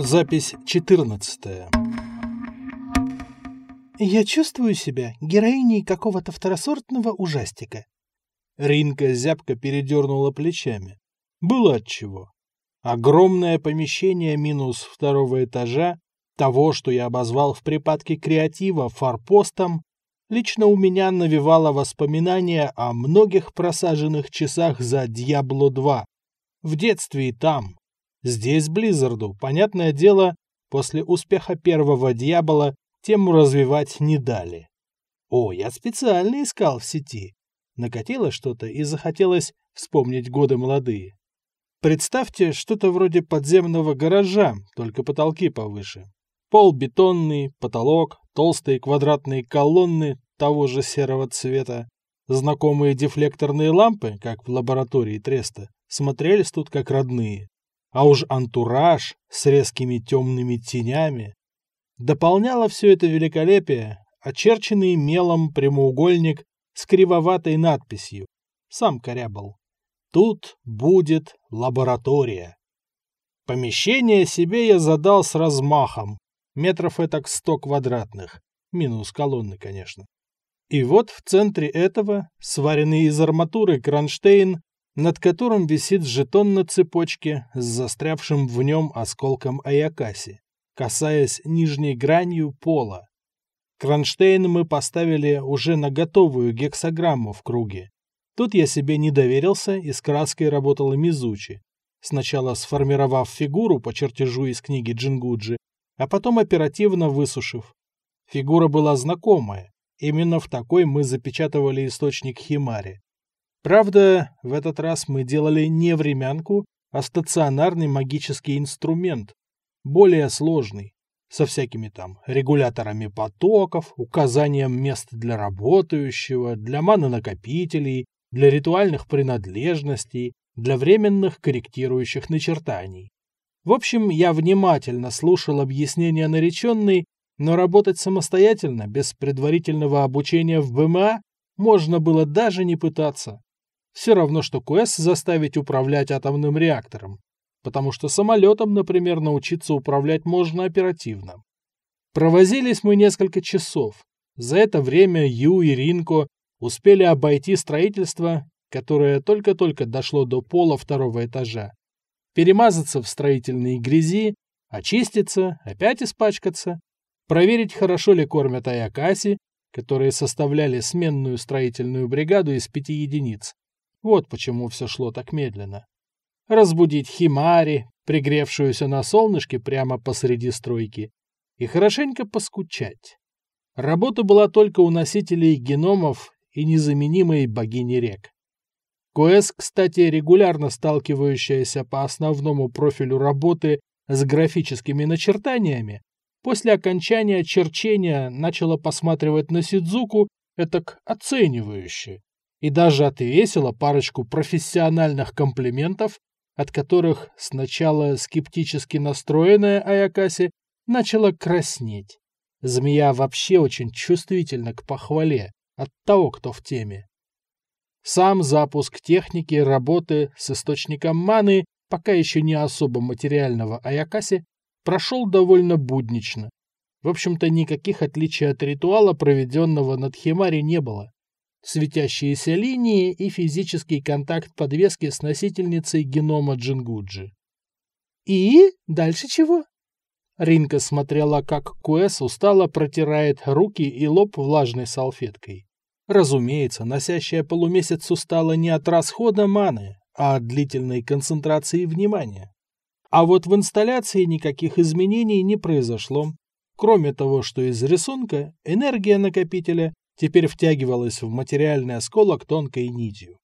Запись 14. Я чувствую себя героиней какого-то второсортного ужастика. Ринка зябко передернула плечами. Было отчего. Огромное помещение минус второго этажа, того, что я обозвал в припадке креатива форпостом, лично у меня навевало воспоминания о многих просаженных часах за Diablo 2. В детстве и там. Здесь Близзарду, понятное дело, после успеха первого Дьявола тему развивать не дали. О, я специально искал в сети. Накатило что-то и захотелось вспомнить годы молодые. Представьте что-то вроде подземного гаража, только потолки повыше. Пол бетонный, потолок, толстые квадратные колонны того же серого цвета. Знакомые дефлекторные лампы, как в лаборатории Треста, смотрелись тут как родные. А уж антураж с резкими темными тенями. Дополняло все это великолепие очерченный мелом прямоугольник с кривоватой надписью. Сам корябал. Тут будет лаборатория. Помещение себе я задал с размахом. Метров этак сто квадратных. Минус колонны, конечно. И вот в центре этого, сваренный из арматуры кронштейн, над которым висит жетон на цепочке с застрявшим в нем осколком Аякаси, касаясь нижней гранью пола. Кронштейн мы поставили уже на готовую гексограмму в круге. Тут я себе не доверился и с краской работала Мизучи, сначала сформировав фигуру по чертежу из книги Джингуджи, а потом оперативно высушив. Фигура была знакомая, именно в такой мы запечатывали источник Химари. Правда, в этот раз мы делали не времянку, а стационарный магический инструмент, более сложный, со всякими там регуляторами потоков, указанием мест для работающего, для манонакопителей, для ритуальных принадлежностей, для временных корректирующих начертаний. В общем, я внимательно слушал объяснения нареченной, но работать самостоятельно, без предварительного обучения в БМА, можно было даже не пытаться. Все равно, что КУЭС заставить управлять атомным реактором потому что самолетом, например, научиться управлять можно оперативно. Провозились мы несколько часов. За это время Ю и Ринко успели обойти строительство, которое только-только дошло до пола второго этажа, перемазаться в строительной грязи, очиститься, опять испачкаться, проверить, хорошо ли кормят Аякаси, которые составляли сменную строительную бригаду из пяти единиц. Вот почему все шло так медленно разбудить Химари, пригревшуюся на солнышке прямо посреди стройки, и хорошенько поскучать. Работа была только у носителей геномов и незаменимой богини рек. КОЭС, кстати, регулярно сталкивающаяся по основному профилю работы с графическими начертаниями, после окончания черчения начала посматривать на Сидзуку этак оценивающе и даже отвесила парочку профессиональных комплиментов от которых сначала скептически настроенная Аякаси начала краснеть. Змея вообще очень чувствительна к похвале от того, кто в теме. Сам запуск техники работы с источником маны, пока еще не особо материального Аякаси, прошел довольно буднично. В общем-то, никаких отличий от ритуала, проведенного над Химари, не было светящиеся линии и физический контакт подвески с носительницей генома Джингуджи. «И? Дальше чего?» Ринка смотрела, как Куэс устало протирает руки и лоб влажной салфеткой. Разумеется, носящая полумесяц устала не от расхода маны, а от длительной концентрации внимания. А вот в инсталляции никаких изменений не произошло, кроме того, что из рисунка энергия накопителя теперь втягивалась в материальный осколок тонкой нитью.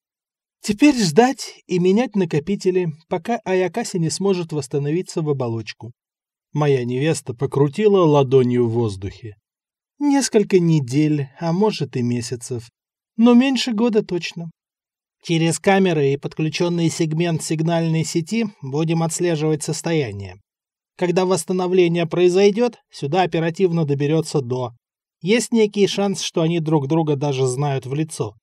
Теперь ждать и менять накопители, пока Аякаси не сможет восстановиться в оболочку. Моя невеста покрутила ладонью в воздухе. Несколько недель, а может и месяцев. Но меньше года точно. Через камеры и подключенный сегмент сигнальной сети будем отслеживать состояние. Когда восстановление произойдет, сюда оперативно доберется до. Есть некий шанс, что они друг друга даже знают в лицо.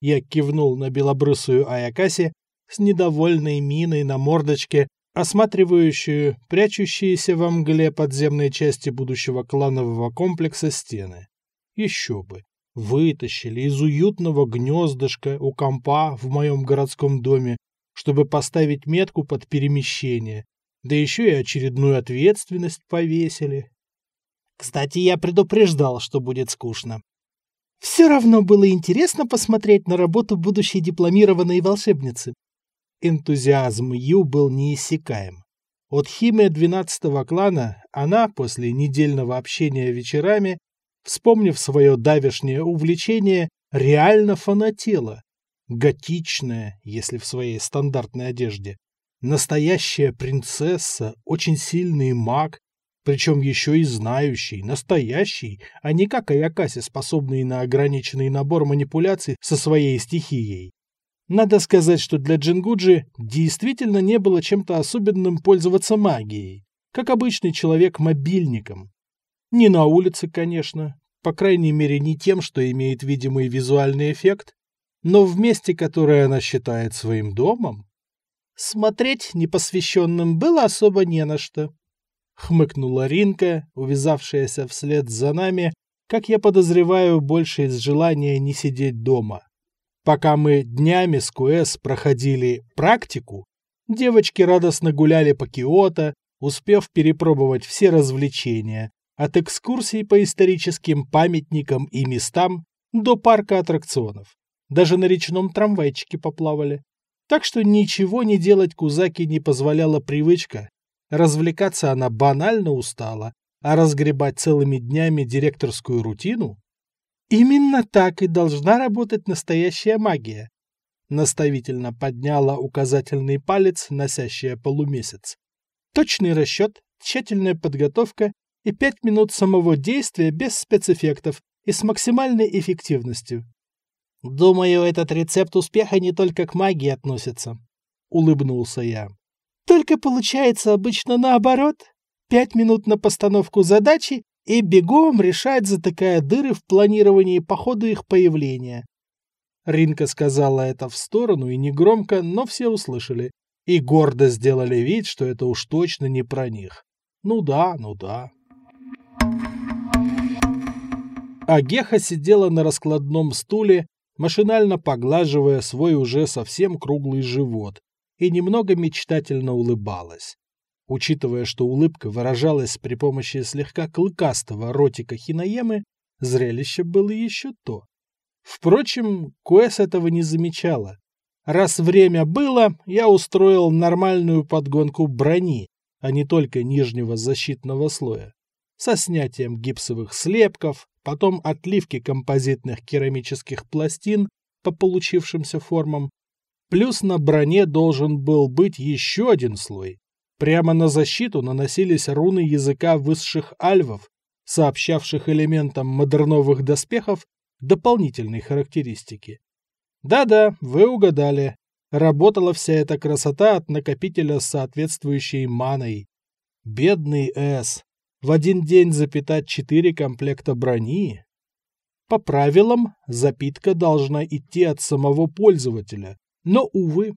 Я кивнул на белобрысую Аякаси с недовольной миной на мордочке, осматривающую прячущиеся во мгле подземной части будущего кланового комплекса стены. Еще бы. Вытащили из уютного гнездышка у компа в моем городском доме, чтобы поставить метку под перемещение, да еще и очередную ответственность повесили. Кстати, я предупреждал, что будет скучно. Все равно было интересно посмотреть на работу будущей дипломированной волшебницы. Энтузиазм Ю был неиссякаем. От химия 12-го клана она, после недельного общения вечерами, вспомнив свое давешнее увлечение, реально фанатела. Готичная, если в своей стандартной одежде. Настоящая принцесса, очень сильный маг, причем еще и знающий, настоящий, а не как Аякаси, способный на ограниченный набор манипуляций со своей стихией. Надо сказать, что для Джингуджи действительно не было чем-то особенным пользоваться магией, как обычный человек мобильником. Не на улице, конечно, по крайней мере не тем, что имеет видимый визуальный эффект, но в месте, которое она считает своим домом. Смотреть непосвященным было особо не на что. Хмыкнула Ринка, увязавшаяся вслед за нами, как я подозреваю, больше из желания не сидеть дома. Пока мы днями с КУЭС проходили практику, девочки радостно гуляли по Киото, успев перепробовать все развлечения, от экскурсий по историческим памятникам и местам до парка аттракционов. Даже на речном трамвайчике поплавали. Так что ничего не делать Кузаки не позволяла привычка. Развлекаться она банально устала, а разгребать целыми днями директорскую рутину Именно так и должна работать настоящая магия. Наставительно подняла указательный палец, носящая полумесяц. Точный расчет, тщательная подготовка и пять минут самого действия без спецэффектов и с максимальной эффективностью. Думаю, этот рецепт успеха не только к магии относится. Улыбнулся я. Только получается обычно наоборот. Пять минут на постановку задачи и бегом решать, затыкая дыры в планировании по ходу их появления. Ринка сказала это в сторону и негромко, но все услышали. И гордо сделали вид, что это уж точно не про них. Ну да, ну да. А Геха сидела на раскладном стуле, машинально поглаживая свой уже совсем круглый живот, и немного мечтательно улыбалась. Учитывая, что улыбка выражалась при помощи слегка клыкастого ротика Хинаемы, зрелище было еще то. Впрочем, Куэс этого не замечала. Раз время было, я устроил нормальную подгонку брони, а не только нижнего защитного слоя. Со снятием гипсовых слепков, потом отливки композитных керамических пластин по получившимся формам. Плюс на броне должен был быть еще один слой, Прямо на защиту наносились руны языка высших альвов, сообщавших элементам модерновых доспехов дополнительные характеристики. Да-да, вы угадали. Работала вся эта красота от накопителя с соответствующей маной. Бедный С. В один день запитать четыре комплекта брони. По правилам, запитка должна идти от самого пользователя. Но, увы,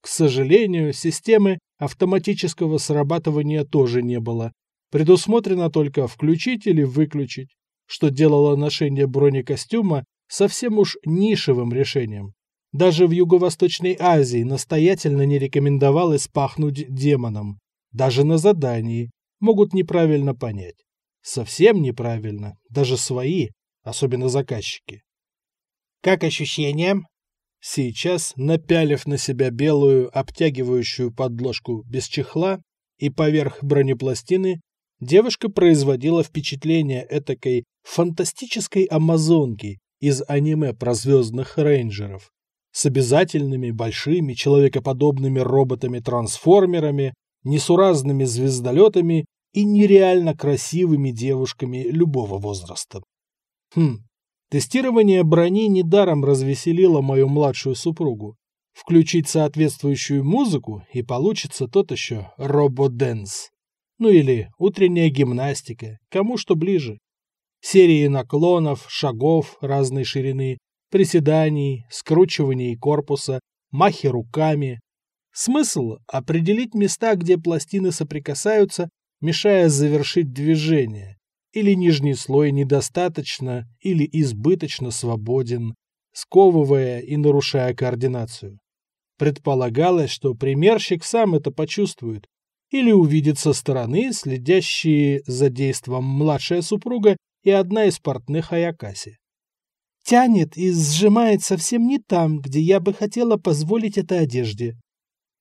к сожалению, системы автоматического срабатывания тоже не было. Предусмотрено только включить или выключить, что делало ношение бронекостюма совсем уж нишевым решением. Даже в Юго-Восточной Азии настоятельно не рекомендовалось пахнуть демоном. Даже на задании могут неправильно понять. Совсем неправильно, даже свои, особенно заказчики. «Как ощущения?» Сейчас, напялив на себя белую обтягивающую подложку без чехла и поверх бронепластины, девушка производила впечатление этакой фантастической амазонки из аниме про звездных рейнджеров с обязательными большими человекоподобными роботами-трансформерами, несуразными звездолетами и нереально красивыми девушками любого возраста. Хм, Тестирование брони недаром развеселило мою младшую супругу. Включить соответствующую музыку, и получится тот еще рободенс. Ну или утренняя гимнастика, кому что ближе. Серии наклонов, шагов разной ширины, приседаний, скручиваний корпуса, махи руками. Смысл – определить места, где пластины соприкасаются, мешая завершить движение. Или нижний слой недостаточно или избыточно свободен, сковывая и нарушая координацию. Предполагалось, что примерщик сам это почувствует или увидит со стороны следящие за действом младшая супруга и одна из портных Аякаси. Тянет и сжимает совсем не там, где я бы хотела позволить это одежде.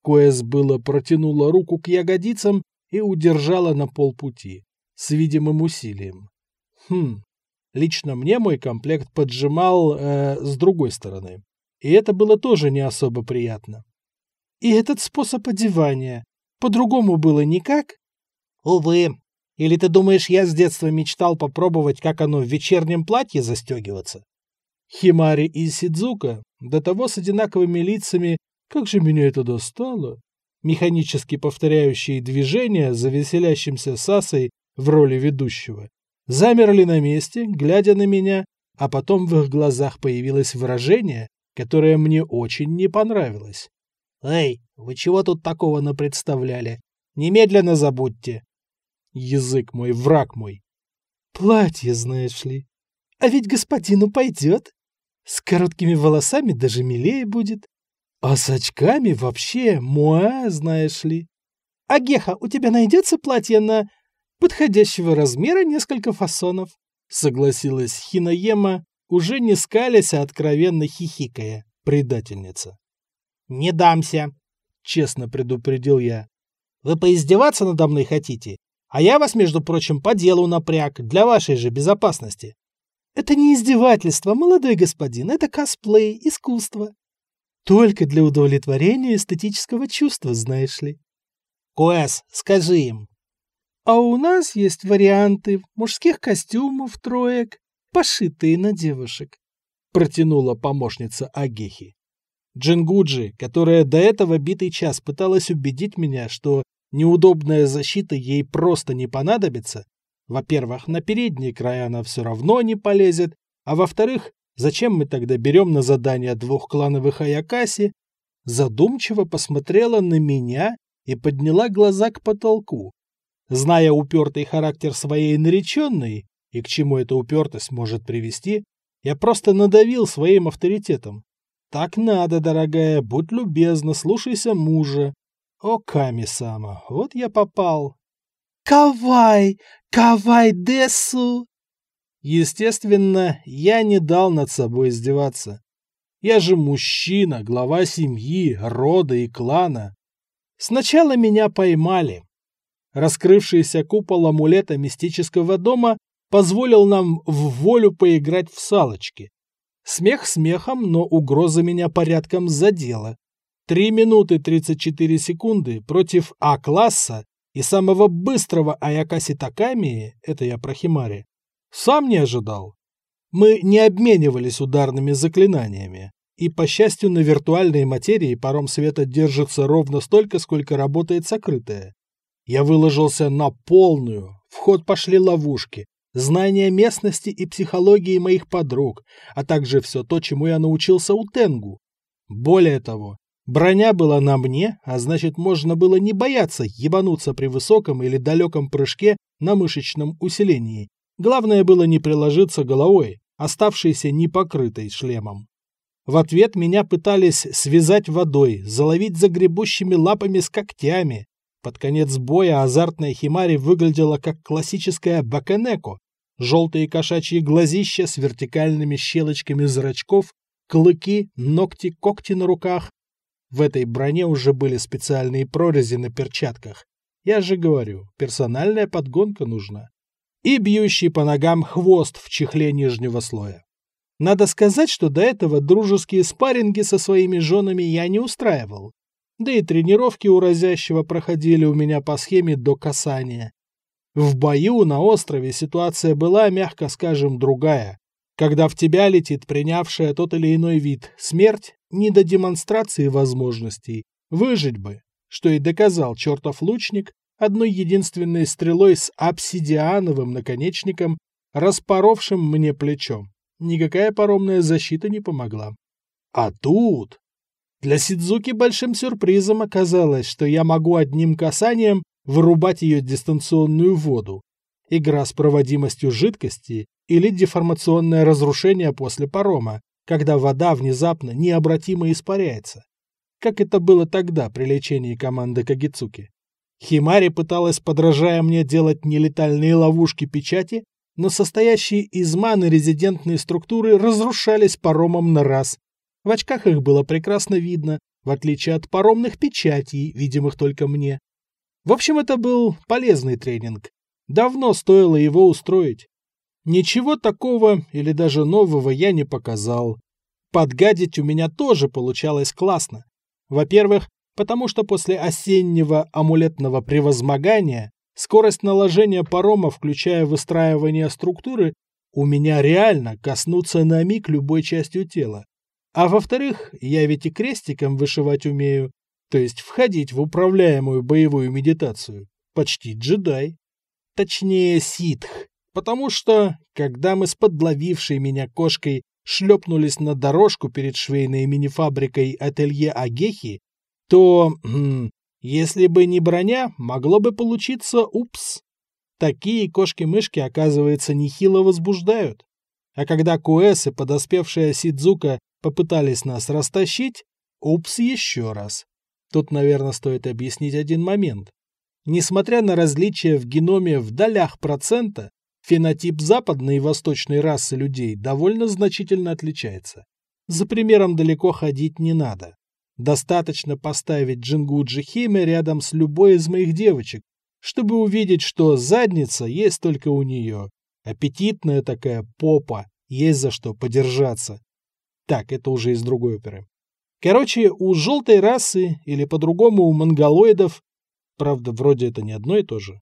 Коэс было протянула руку к ягодицам и удержала на полпути, с видимым усилием. Хм, лично мне мой комплект поджимал э, с другой стороны. И это было тоже не особо приятно. И этот способ одевания. По-другому было никак? Увы. Или ты думаешь, я с детства мечтал попробовать, как оно в вечернем платье застегиваться? Химари и Сидзука, до того с одинаковыми лицами, как же меня это достало, механически повторяющие движения за веселящимся Сасой в роли ведущего, замерли на месте, глядя на меня, а потом в их глазах появилось выражение, которое мне очень не понравилось. «Эй, вы чего тут такого напредставляли? Немедленно забудьте!» Язык мой, враг мой. «Платье, знаешь ли. А ведь господину пойдет. С короткими волосами даже милее будет. А с очками вообще муа, знаешь ли. А Геха, у тебя найдется платье на подходящего размера несколько фасонов?» Согласилась Хинаема, уже не скалясь, а откровенно хихикая, предательница. «Не дамся», — честно предупредил я. «Вы поиздеваться надо мной хотите? А я вас, между прочим, по делу напряг, для вашей же безопасности». «Это не издевательство, молодой господин, это косплей, искусство. Только для удовлетворения эстетического чувства, знаешь ли». «Куэс, скажи им». «А у нас есть варианты мужских костюмов, троек, пошитые на девушек», — протянула помощница Агехи. Джингуджи, которая до этого битый час пыталась убедить меня, что неудобная защита ей просто не понадобится, во-первых, на передний край она все равно не полезет, а во-вторых, зачем мы тогда берем на задание двух клановых Аякаси, задумчиво посмотрела на меня и подняла глаза к потолку. Зная упертый характер своей нареченной и к чему эта упертость может привести, я просто надавил своим авторитетом. Так надо, дорогая, будь любезна, слушайся мужа. О, Ками-сама, вот я попал. Кавай, кавай десу. Естественно, я не дал над собой издеваться. Я же мужчина, глава семьи, рода и клана. Сначала меня поймали. Раскрывшийся купол амулета мистического дома позволил нам в волю поиграть в салочки. Смех смехом, но угроза меня порядком задела. Три минуты 34 секунды против А-класса и самого быстрого Аякаси Таками, это я про Химари, сам не ожидал. Мы не обменивались ударными заклинаниями. И, по счастью, на виртуальной материи паром света держится ровно столько, сколько работает сокрытая. Я выложился на полную. В ход пошли ловушки, знания местности и психологии моих подруг, а также все то, чему я научился у Тенгу. Более того, броня была на мне, а значит можно было не бояться ебануться при высоком или далеком прыжке на мышечном усилении. Главное было не приложиться головой, оставшейся непокрытой шлемом. В ответ меня пытались связать водой, заловить загребущими лапами с когтями. Под конец боя азартная Химари выглядела как классическая баканеко, желтые кошачьи глазища с вертикальными щелочками зрачков, клыки, ногти, когти на руках. В этой броне уже были специальные прорези на перчатках. Я же говорю, персональная подгонка нужна. И бьющий по ногам хвост в чехле нижнего слоя. Надо сказать, что до этого дружеские спарринги со своими женами я не устраивал. Да и тренировки у разящего проходили у меня по схеме до касания. В бою на острове ситуация была, мягко скажем, другая. Когда в тебя летит принявшая тот или иной вид смерть, не до демонстрации возможностей. Выжить бы, что и доказал чертов лучник одной единственной стрелой с обсидиановым наконечником, распоровшим мне плечом. Никакая паромная защита не помогла. А тут... Для Сидзуки большим сюрпризом оказалось, что я могу одним касанием вырубать ее дистанционную воду. Игра с проводимостью жидкости или деформационное разрушение после парома, когда вода внезапно необратимо испаряется. Как это было тогда при лечении команды Кагицуки. Химари пыталась, подражая мне, делать нелетальные ловушки печати, но состоящие из маны резидентные структуры разрушались паромом на раз. В очках их было прекрасно видно, в отличие от паромных печатей, видимых только мне. В общем, это был полезный тренинг. Давно стоило его устроить. Ничего такого или даже нового я не показал. Подгадить у меня тоже получалось классно. Во-первых, потому что после осеннего амулетного превозмогания скорость наложения парома, включая выстраивание структуры, у меня реально коснуться на миг любой частью тела. А во-вторых, я ведь и крестиком вышивать умею, то есть входить в управляемую боевую медитацию. Почти джедай. Точнее, ситх. Потому что, когда мы с подловившей меня кошкой шлепнулись на дорожку перед швейной мини-фабрикой ателье Агехи, то, хм, если бы не броня, могло бы получиться упс. Такие кошки-мышки, оказывается, нехило возбуждают. А когда Куэс и подоспевшая Сидзука попытались нас растащить, упс еще раз. Тут, наверное, стоит объяснить один момент. Несмотря на различия в геноме в долях процента, фенотип западной и восточной расы людей довольно значительно отличается. За примером далеко ходить не надо. Достаточно поставить Джингуджи Химе рядом с любой из моих девочек, чтобы увидеть, что задница есть только у нее. Аппетитная такая попа, есть за что подержаться. Так, это уже из другой оперы. Короче, у желтой расы, или по-другому у монголоидов, правда, вроде это не одно и то же,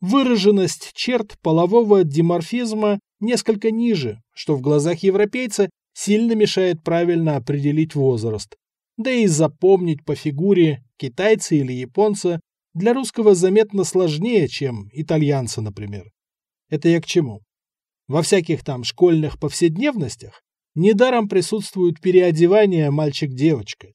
выраженность черт полового диморфизма несколько ниже, что в глазах европейца сильно мешает правильно определить возраст. Да и запомнить по фигуре китайца или японца для русского заметно сложнее, чем итальянца, например. Это я к чему? Во всяких там школьных повседневностях недаром присутствует переодевание мальчик-девочка.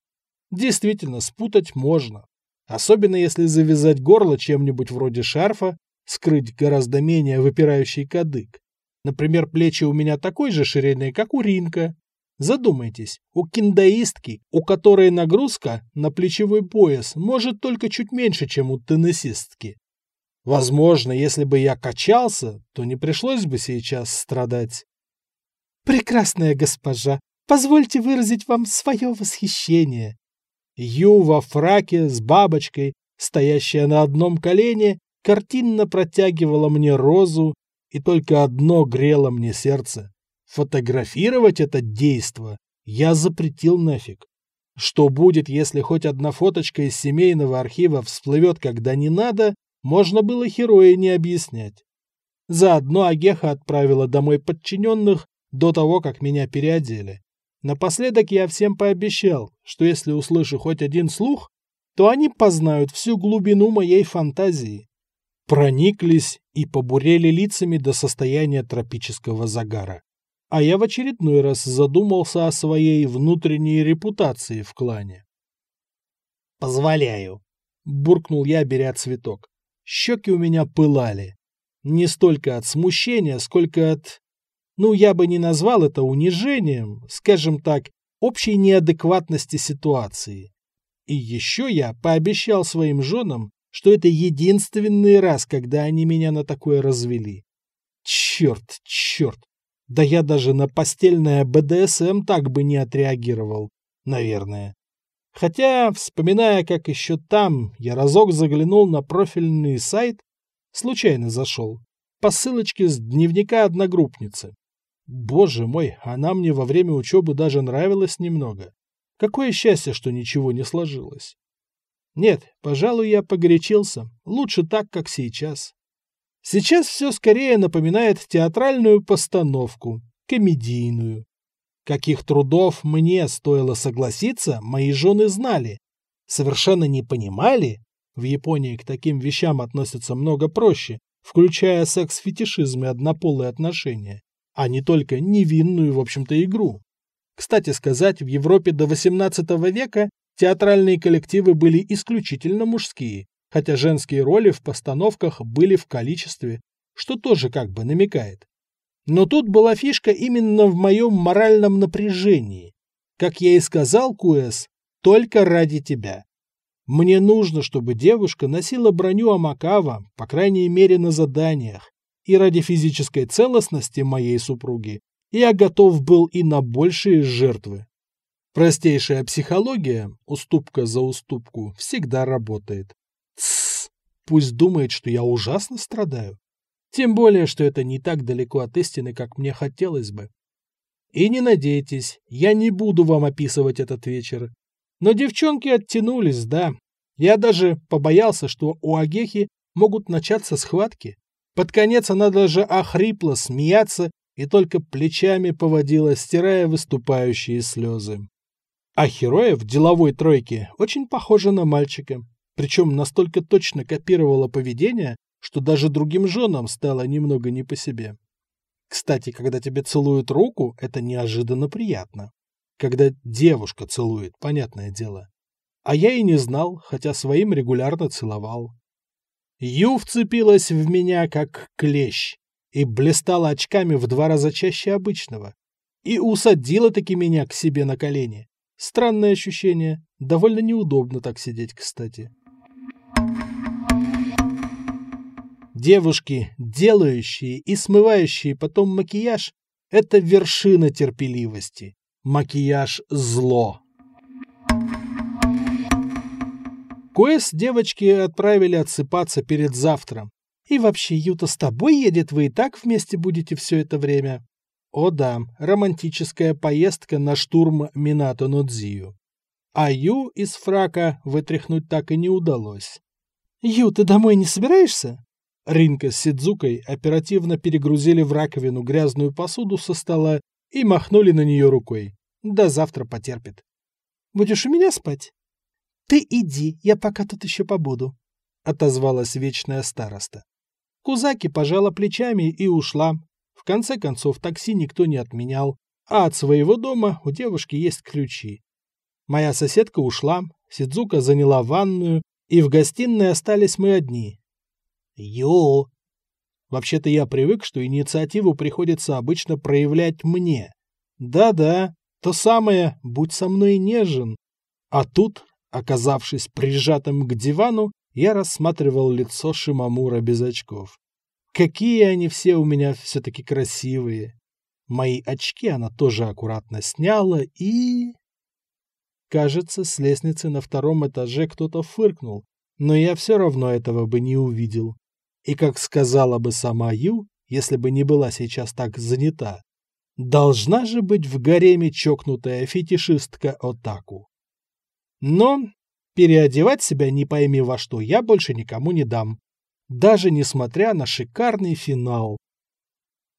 Действительно, спутать можно. Особенно если завязать горло чем-нибудь вроде шарфа, скрыть гораздо менее выпирающий кадык. Например, плечи у меня такой же ширины, как у Ринка, Задумайтесь, у киндаистки, у которой нагрузка на плечевой пояс может только чуть меньше, чем у теннисистки. Возможно, если бы я качался, то не пришлось бы сейчас страдать. Прекрасная госпожа, позвольте выразить вам свое восхищение. Ю во фраке с бабочкой, стоящая на одном колене, картинно протягивала мне розу, и только одно грело мне сердце. Фотографировать это действо я запретил нафиг. Что будет, если хоть одна фоточка из семейного архива всплывет, когда не надо, можно было Хероя не объяснять. Заодно Агеха отправила домой подчиненных до того, как меня переодели. Напоследок я всем пообещал, что если услышу хоть один слух, то они познают всю глубину моей фантазии. Прониклись и побурели лицами до состояния тропического загара а я в очередной раз задумался о своей внутренней репутации в клане. «Позволяю», — буркнул я, беря цветок. Щеки у меня пылали. Не столько от смущения, сколько от... Ну, я бы не назвал это унижением, скажем так, общей неадекватности ситуации. И еще я пообещал своим женам, что это единственный раз, когда они меня на такое развели. Черт, черт, да я даже на постельное БДСМ так бы не отреагировал, наверное. Хотя, вспоминая, как еще там я разок заглянул на профильный сайт, случайно зашел, по ссылочке с дневника одногруппницы. Боже мой, она мне во время учебы даже нравилась немного. Какое счастье, что ничего не сложилось. Нет, пожалуй, я погорячился. Лучше так, как сейчас. Сейчас все скорее напоминает театральную постановку, комедийную. Каких трудов мне стоило согласиться, мои жены знали. Совершенно не понимали, в Японии к таким вещам относятся много проще, включая секс-фетишизм и однополые отношения, а не только невинную, в общем-то, игру. Кстати сказать, в Европе до XVIII века театральные коллективы были исключительно мужские, хотя женские роли в постановках были в количестве, что тоже как бы намекает. Но тут была фишка именно в моем моральном напряжении. Как я и сказал, Куэс, только ради тебя. Мне нужно, чтобы девушка носила броню Амакава, по крайней мере на заданиях, и ради физической целостности моей супруги я готов был и на большие жертвы. Простейшая психология, уступка за уступку, всегда работает. Тссс, пусть думает, что я ужасно страдаю. Тем более, что это не так далеко от истины, как мне хотелось бы. И не надейтесь, я не буду вам описывать этот вечер. Но девчонки оттянулись, да. Я даже побоялся, что у Агехи могут начаться схватки. Под конец она даже охрипла смеяться и только плечами поводила, стирая выступающие слезы. А Хероя в деловой тройке очень похожа на мальчика, причем настолько точно копировала поведение, что даже другим женам стало немного не по себе. Кстати, когда тебе целуют руку, это неожиданно приятно. Когда девушка целует, понятное дело. А я и не знал, хотя своим регулярно целовал. Ю вцепилась в меня, как клещ, и блистала очками в два раза чаще обычного. И усадила-таки меня к себе на колени. Странное ощущение. Довольно неудобно так сидеть, кстати. Девушки, делающие и смывающие потом макияж, это вершина терпеливости. Макияж – зло. Куэс девочки отправили отсыпаться перед завтром. И вообще, Юта с тобой едет, вы и так вместе будете все это время. О да, романтическая поездка на штурм Минато Нодзию. А Ю из фрака вытряхнуть так и не удалось. «Ю, ты домой не собираешься?» Ринка с Сидзукой оперативно перегрузили в раковину грязную посуду со стола и махнули на нее рукой. До завтра потерпит. «Будешь у меня спать?» «Ты иди, я пока тут еще побуду», — отозвалась вечная староста. Кузаки пожала плечами и ушла. В конце концов, такси никто не отменял, а от своего дома у девушки есть ключи. Моя соседка ушла, Сидзука заняла ванную, и в гостиной остались мы одни. Йо! Вообще-то я привык, что инициативу приходится обычно проявлять мне. Да-да, то самое «будь со мной нежен». А тут, оказавшись прижатым к дивану, я рассматривал лицо Шимамура без очков. Какие они все у меня все-таки красивые. Мои очки она тоже аккуратно сняла и... Кажется, с лестницы на втором этаже кто-то фыркнул, но я все равно этого бы не увидел. И как сказала бы сама Ю, если бы не была сейчас так занята, должна же быть в гареме чокнутая фетишистка Отаку. Но переодевать себя не пойми во что я больше никому не дам. Даже несмотря на шикарный финал,